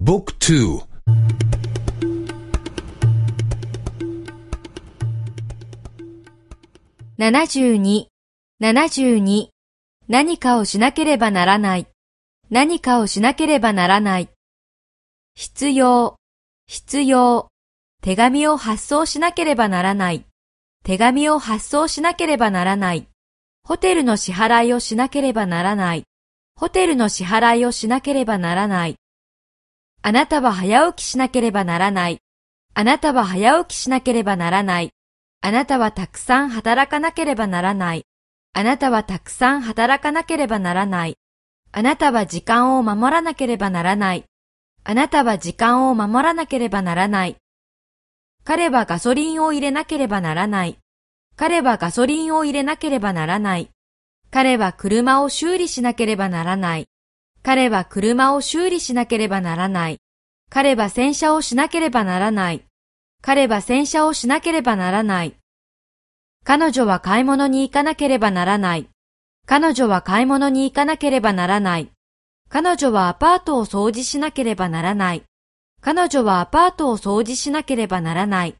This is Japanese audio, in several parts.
Book 2 72、72何かをしなければならない。何かをしなければならない。必要、必要。手紙を発送しなければならない。手紙を発送しなければならない。ホテルの支払いをしなければならない。ホテルの支払いをしなければならない。あなたは早起きしなければならない。あなたは早起きしなければならない。あなたはたくさん働かなければならない。あなたはたくさん働かなければならない。あなたは時間を守らなければならない。あなたは時間を守らなければならない。彼はガソリンを入れなければならない。彼はガソリンを入れなければならない。彼は車を修理しなければならない。彼は車を修理しなければならない。彼は洗車をしなければならない。彼は洗車をしなければならない。彼女は買い物に行かなければならない。彼女は買い物に行かなければならない。彼女はアパートを掃除しなければならない。彼女はアパートを掃除しなければならない。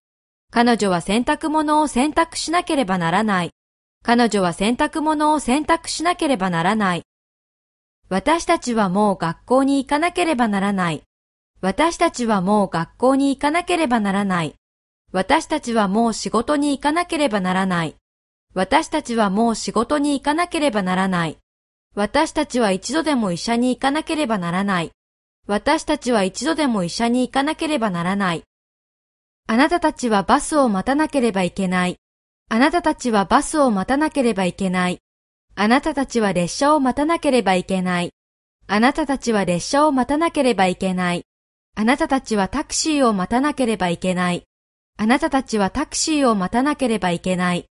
彼女は洗濯物を洗濯しなければならない。彼女は洗濯物を洗濯しなければならない。私たちはもう学校に行かなければならない。私たちはもう学校に行かなければならない。私たちはもう仕事に行かなければならない。私たちはもう仕事に行かなければならない。私たちは一度でも医者に行かなければならない。私たちは一度でも医者に行かなければならない。あなたたちはバスを待たなければいけない。あなたたちはバスを待たなければいけない。あなたたちは列車を待たなければいけない。あなたたちは列車を待たなければいけない。あなたたちはタクシーを待たなければいけない。あなたたちはタクシーを待たなければいけない。